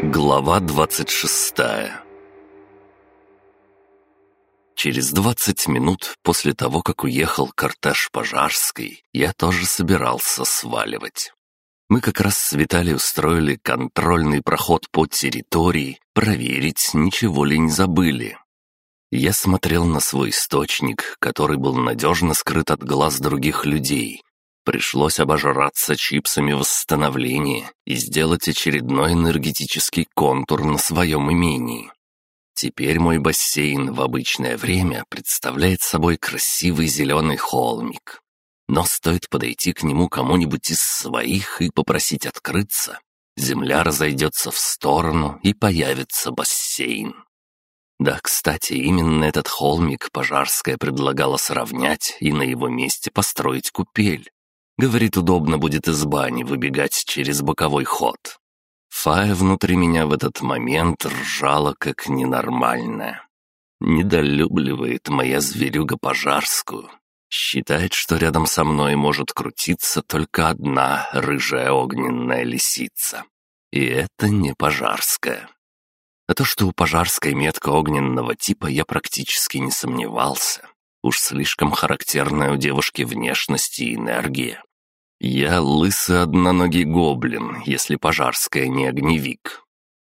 Глава 26 Через 20 минут после того, как уехал кортеж Пожарской, я тоже собирался сваливать. Мы как раз с Виталием устроили контрольный проход по территории, проверить, ничего ли не забыли. Я смотрел на свой источник, который был надежно скрыт от глаз других людей, Пришлось обожраться чипсами восстановления и сделать очередной энергетический контур на своем имении. Теперь мой бассейн в обычное время представляет собой красивый зеленый холмик. Но стоит подойти к нему кому-нибудь из своих и попросить открыться, земля разойдется в сторону и появится бассейн. Да, кстати, именно этот холмик Пожарская предлагала сравнять и на его месте построить купель. Говорит, удобно будет из бани выбегать через боковой ход. Фая внутри меня в этот момент ржала как ненормальная. Недолюбливает моя зверюга пожарскую. Считает, что рядом со мной может крутиться только одна рыжая огненная лисица. И это не пожарская. А то, что у пожарской метка огненного типа, я практически не сомневался. Уж слишком характерная у девушки внешность и энергия. Я лысый одноногий гоблин, если пожарская не огневик.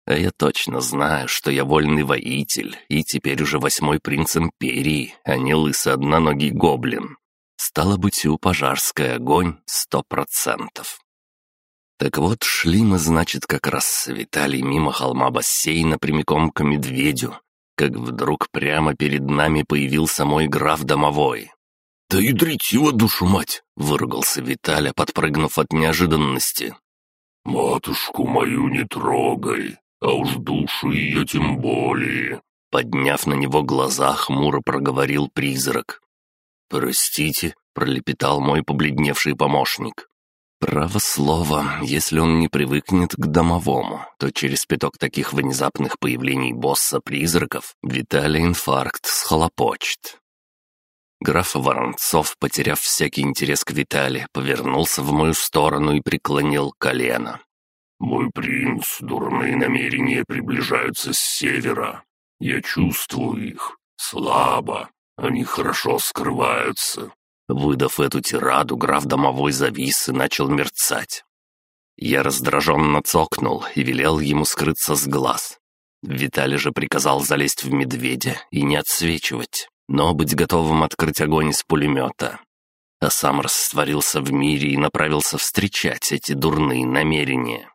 А я точно знаю, что я вольный воитель, и теперь уже восьмой принц империи, а не лысый одноногий гоблин. Стало быть, у пожарской огонь сто процентов. Так вот, шли мы, значит, как раз с Виталий мимо холма бассейна прямиком к медведю, как вдруг прямо перед нами появился мой граф домовой. «Да ядрить его душу мать!» — выругался Виталя, подпрыгнув от неожиданности. «Матушку мою не трогай, а уж душу ее тем более!» Подняв на него глаза, хмуро проговорил призрак. «Простите», — пролепетал мой побледневший помощник. «Право слово, если он не привыкнет к домовому, то через пяток таких внезапных появлений босса-призраков Виталий инфаркт схлопочет. Граф Воронцов, потеряв всякий интерес к Витале, повернулся в мою сторону и преклонил колено. «Мой принц, дурные намерения приближаются с севера. Я чувствую их. Слабо. Они хорошо скрываются». Выдав эту тираду, граф домовой завис и начал мерцать. Я раздраженно цокнул и велел ему скрыться с глаз. Виталий же приказал залезть в медведя и не отсвечивать но быть готовым открыть огонь из пулемета. А сам растворился в мире и направился встречать эти дурные намерения.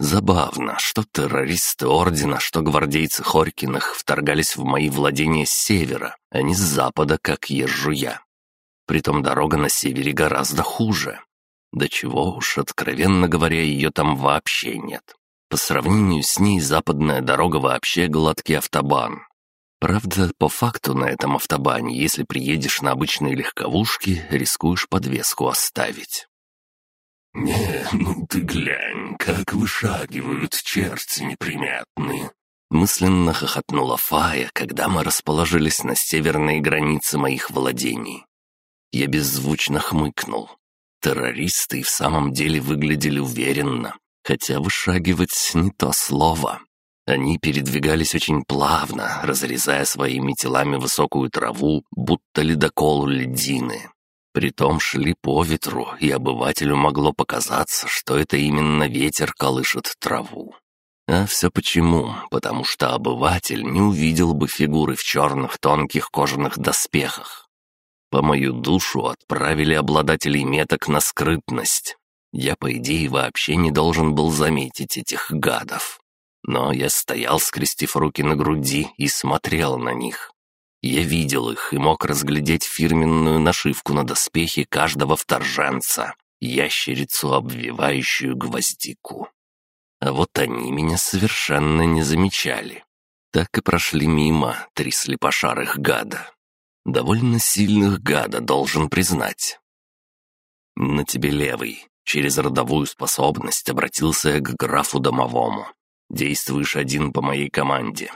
Забавно, что террористы Ордена, что гвардейцы Хорькиных вторгались в мои владения с севера, а не с запада, как езжу я. Притом дорога на севере гораздо хуже. Да чего уж, откровенно говоря, ее там вообще нет. По сравнению с ней западная дорога вообще гладкий автобан, Правда, по факту на этом автобане, если приедешь на обычные легковушки, рискуешь подвеску оставить. «Не, ну ты глянь, как вышагивают черти неприметные!» Мысленно хохотнула Фая, когда мы расположились на северной границе моих владений. Я беззвучно хмыкнул. Террористы и в самом деле выглядели уверенно, хотя вышагивать не то слово. Они передвигались очень плавно, разрезая своими телами высокую траву, будто ледокол льдины. Притом шли по ветру, и обывателю могло показаться, что это именно ветер колышет траву. А все почему? Потому что обыватель не увидел бы фигуры в черных тонких кожаных доспехах. По мою душу отправили обладателей меток на скрытность. Я, по идее, вообще не должен был заметить этих гадов. Но я стоял, скрестив руки на груди, и смотрел на них. Я видел их и мог разглядеть фирменную нашивку на доспехе каждого вторженца, ящерицу, обвивающую гвоздику. А вот они меня совершенно не замечали. Так и прошли мимо три слепошарых гада. Довольно сильных гада, должен признать. «На тебе левый», через родовую способность обратился я к графу домовому. Действуешь один по моей команде».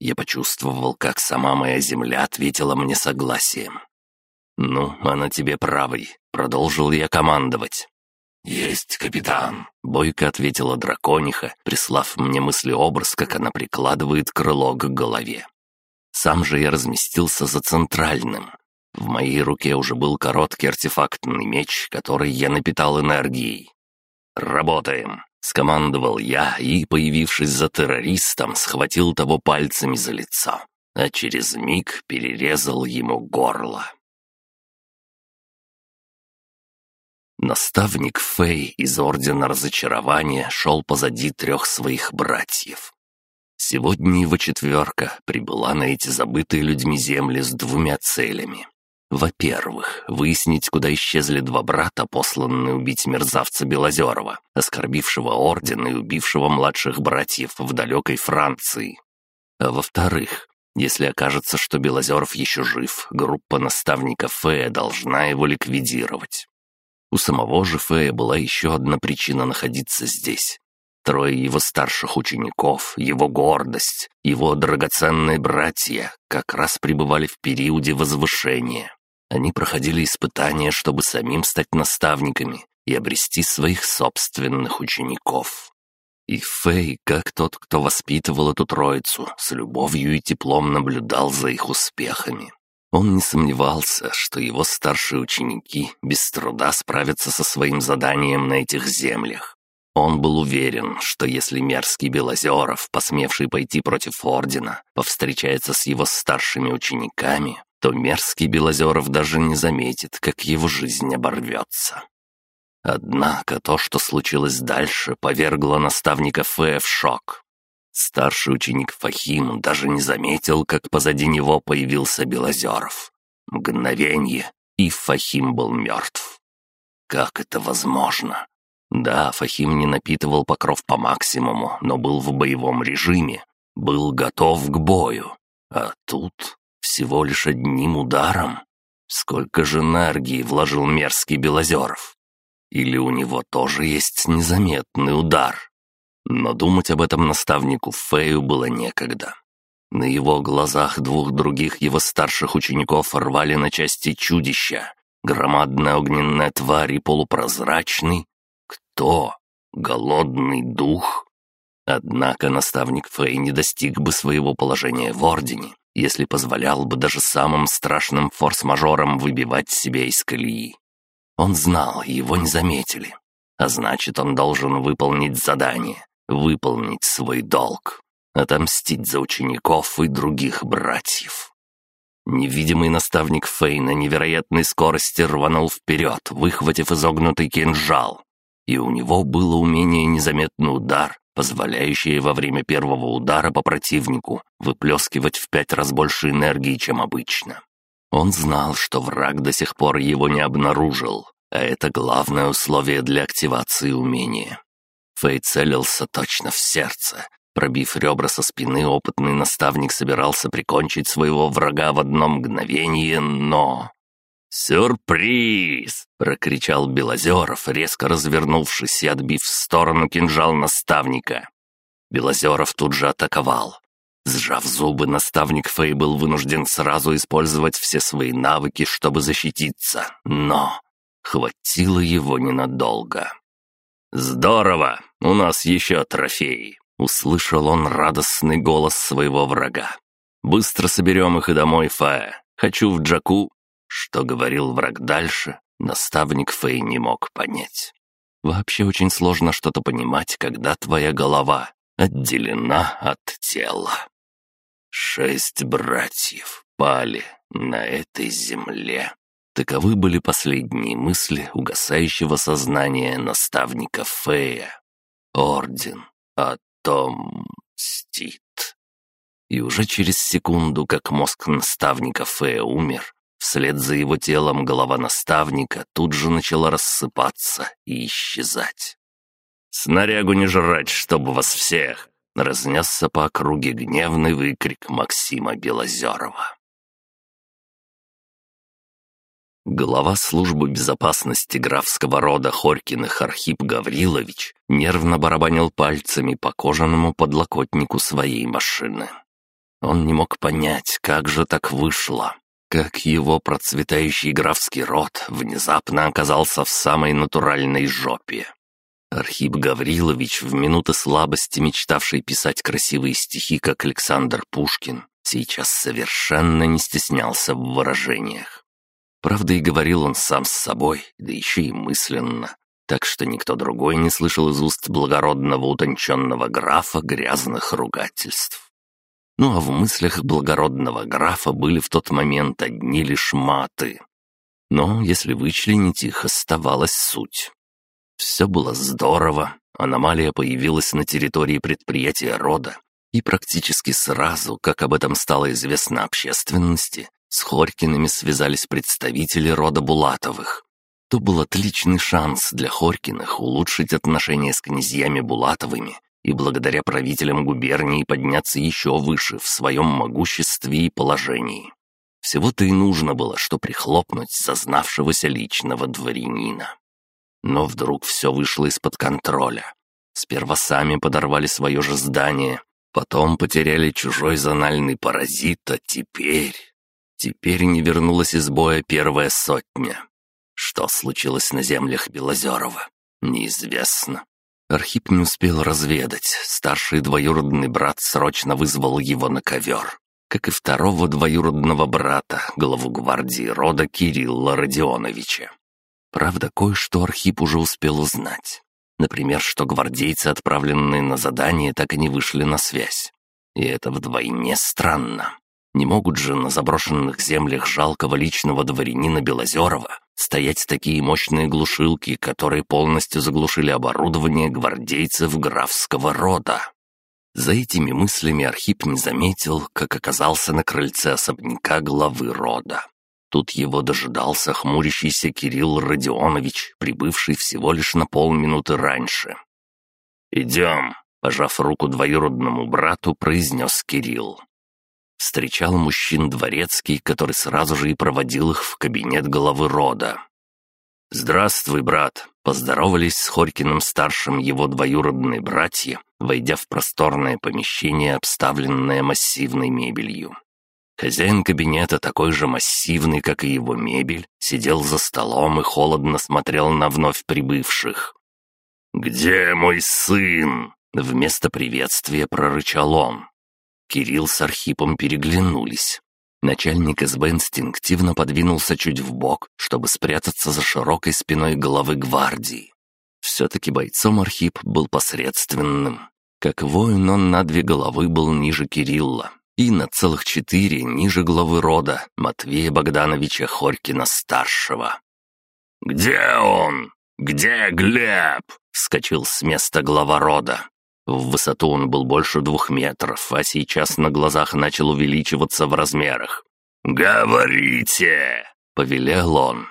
Я почувствовал, как сама моя земля ответила мне согласием. «Ну, а на тебе правый», — продолжил я командовать. «Есть, капитан!» — бойко ответила дракониха, прислав мне мыслеобраз, как она прикладывает крыло к голове. Сам же я разместился за центральным. В моей руке уже был короткий артефактный меч, который я напитал энергией. «Работаем!» — скомандовал я и, появившись за террористом, схватил того пальцами за лицо, а через миг перерезал ему горло. Наставник Фэй из Ордена Разочарования шел позади трех своих братьев. Сегодня его четверка прибыла на эти забытые людьми земли с двумя целями. Во-первых, выяснить, куда исчезли два брата, посланные убить мерзавца Белозерова, оскорбившего орден и убившего младших братьев в далекой Франции. А во-вторых, если окажется, что Белозеров еще жив, группа наставников Фея должна его ликвидировать. У самого же Фея была еще одна причина находиться здесь. Трое его старших учеников, его гордость, его драгоценные братья как раз пребывали в периоде возвышения. Они проходили испытания, чтобы самим стать наставниками и обрести своих собственных учеников. И Фэй, как тот, кто воспитывал эту троицу, с любовью и теплом наблюдал за их успехами. Он не сомневался, что его старшие ученики без труда справятся со своим заданием на этих землях. Он был уверен, что если мерзкий Белозеров, посмевший пойти против Ордена, повстречается с его старшими учениками, то мерзкий Белозеров даже не заметит, как его жизнь оборвется. Однако то, что случилось дальше, повергло наставника Фея в шок. Старший ученик Фахим даже не заметил, как позади него появился Белозеров. Мгновение, и Фахим был мертв. Как это возможно? Да, Фахим не напитывал покров по максимуму, но был в боевом режиме, был готов к бою. А тут всего лишь одним ударом. Сколько же энергии вложил мерзкий Белозеров? Или у него тоже есть незаметный удар? Но думать об этом наставнику Фею было некогда. На его глазах двух других его старших учеников рвали на части чудища. Громадная огненная тварь и полупрозрачный. Кто? Голодный дух? Однако наставник Фэй не достиг бы своего положения в Ордене, если позволял бы даже самым страшным форс-мажорам выбивать себя из колеи. Он знал, его не заметили. А значит, он должен выполнить задание, выполнить свой долг, отомстить за учеников и других братьев. Невидимый наставник Фей на невероятной скорости рванул вперед, выхватив изогнутый кинжал. И у него было умение незаметный удар, позволяющее во время первого удара по противнику выплескивать в пять раз больше энергии, чем обычно. Он знал, что враг до сих пор его не обнаружил, а это главное условие для активации умения. Фэй целился точно в сердце. Пробив ребра со спины, опытный наставник собирался прикончить своего врага в одно мгновение, но... «Сюрприз!» — прокричал Белозеров, резко развернувшись и отбив в сторону кинжал наставника. Белозеров тут же атаковал. Сжав зубы, наставник Фэй был вынужден сразу использовать все свои навыки, чтобы защититься, но хватило его ненадолго. «Здорово! У нас еще трофеи!» — услышал он радостный голос своего врага. «Быстро соберем их и домой, Фая. Хочу в Джаку». Что говорил враг дальше, наставник Фэй не мог понять. Вообще очень сложно что-то понимать, когда твоя голова отделена от тела. Шесть братьев пали на этой земле. Таковы были последние мысли угасающего сознания наставника Фея. Орден отомстит. И уже через секунду, как мозг наставника Фея умер, вслед за его телом голова наставника тут же начала рассыпаться и исчезать. «Снарягу не жрать, чтобы вас всех!» — разнесся по округе гневный выкрик Максима Белозерова. Глава службы безопасности графского рода Хорькиных Архип Гаврилович нервно барабанил пальцами по кожаному подлокотнику своей машины. Он не мог понять, как же так вышло. Как его процветающий графский род внезапно оказался в самой натуральной жопе. Архип Гаврилович, в минуты слабости мечтавший писать красивые стихи, как Александр Пушкин, сейчас совершенно не стеснялся в выражениях. Правда, и говорил он сам с собой, да еще и мысленно, так что никто другой не слышал из уст благородного утонченного графа грязных ругательств. Ну а в мыслях благородного графа были в тот момент одни лишь маты. Но если вычленить их, оставалась суть. Все было здорово, аномалия появилась на территории предприятия рода, и практически сразу, как об этом стало известно общественности, с Хорькиными связались представители рода Булатовых. То был отличный шанс для Хорькиных улучшить отношения с князьями Булатовыми и благодаря правителям губернии подняться еще выше в своем могуществе и положении. Всего-то и нужно было, что прихлопнуть зазнавшегося личного дворянина. Но вдруг все вышло из-под контроля. Сперва сами подорвали свое же здание, потом потеряли чужой зональный паразит, а теперь... Теперь не вернулась из боя первая сотня. Что случилось на землях Белозерова, неизвестно. Архип не успел разведать. Старший двоюродный брат срочно вызвал его на ковер. Как и второго двоюродного брата, главу гвардии рода Кирилла Родионовича. Правда, кое-что Архип уже успел узнать. Например, что гвардейцы, отправленные на задание, так и не вышли на связь. И это вдвойне странно. Не могут же на заброшенных землях жалкого личного дворянина Белозерова стоять такие мощные глушилки, которые полностью заглушили оборудование гвардейцев графского рода. За этими мыслями Архип не заметил, как оказался на крыльце особняка главы рода. Тут его дожидался хмурящийся Кирилл Родионович, прибывший всего лишь на полминуты раньше. «Идем», — пожав руку двоюродному брату, произнес Кирилл. Встречал мужчин дворецкий, который сразу же и проводил их в кабинет главы рода. «Здравствуй, брат!» — поздоровались с Хорькиным-старшим его двоюродные братья, войдя в просторное помещение, обставленное массивной мебелью. Хозяин кабинета, такой же массивный, как и его мебель, сидел за столом и холодно смотрел на вновь прибывших. «Где мой сын?» — вместо приветствия прорычал он. Кирилл с Архипом переглянулись. Начальник СБ инстинктивно подвинулся чуть в бок, чтобы спрятаться за широкой спиной головы гвардии. Все-таки бойцом Архип был посредственным. Как воин он на две головы был ниже Кирилла и на целых четыре ниже главы рода Матвея Богдановича Хорькина-старшего. «Где он? Где Глеб?» — вскочил с места глава рода. В высоту он был больше двух метров, а сейчас на глазах начал увеличиваться в размерах. «Говорите!» — повелел он.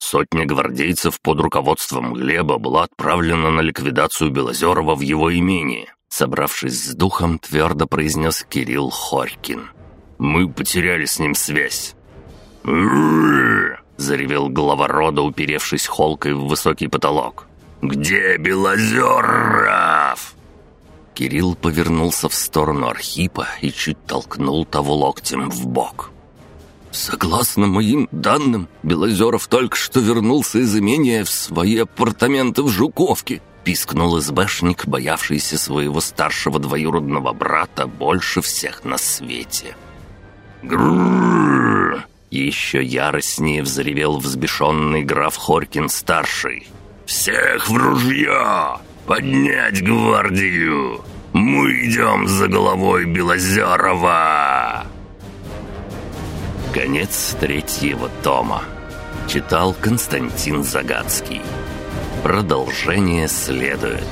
Сотня гвардейцев под руководством Глеба была отправлена на ликвидацию Белозерова в его имении. Собравшись с духом, твердо произнес Кирилл Хорькин. «Мы потеряли с ним связь». заревел глава рода, уперевшись холкой в высокий потолок. «Где Белозеров?» Кирилл повернулся в сторону Архипа и чуть толкнул того локтем в бок. «Согласно моим данным, Белозеров только что вернулся из имения в свои апартаменты в Жуковке», пискнул избэшник, боявшийся своего старшего двоюродного брата больше всех на свете. «Гррррр!» Еще яростнее взревел взбешенный граф Хоркин-старший. «Всех в ружье! Поднять гвардию! Мы идем за головой Белозерова!» Конец третьего тома. Читал Константин Загадский. Продолжение следует.